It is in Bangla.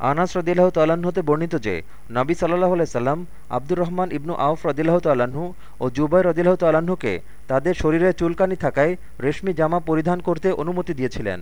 আনাস রদিল্লাহ তাল্লাহ্ন হতে বর্ণিত যে, নবী সাল্লাহ সাল্লাম আব্দুর রহমান ইবনু আউফ রদিল্লাহ তাল্লাহ্ন ও জুবাই রদিল্লাহ তাল্লাহ্নকে তাদের শরীরে চুলকানি থাকায় রেশমি জামা পরিধান করতে অনুমতি দিয়েছিলেন।